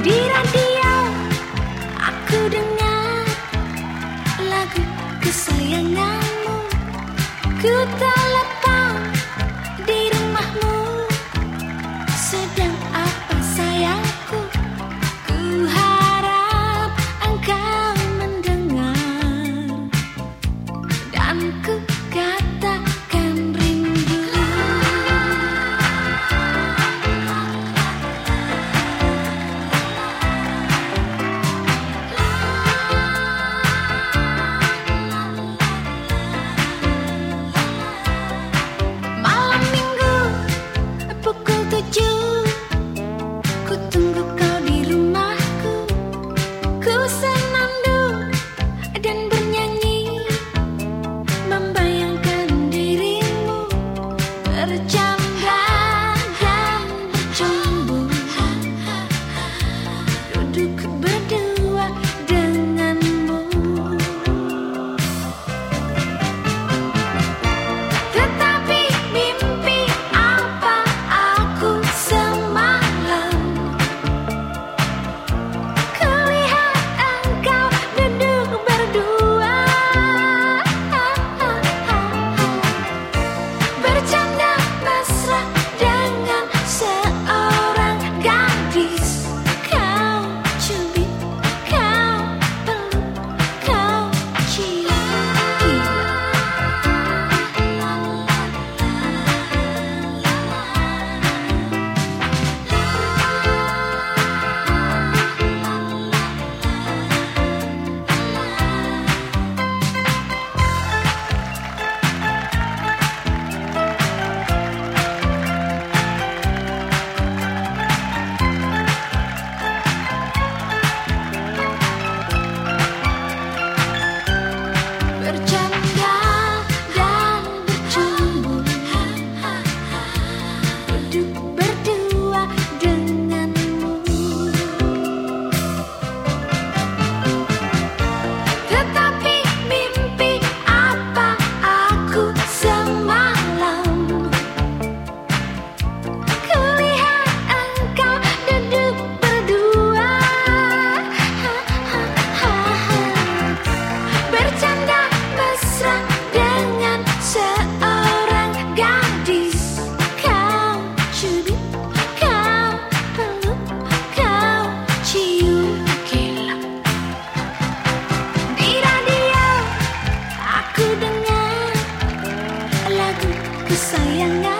Di radio aku dengar lagu Ku Sayang.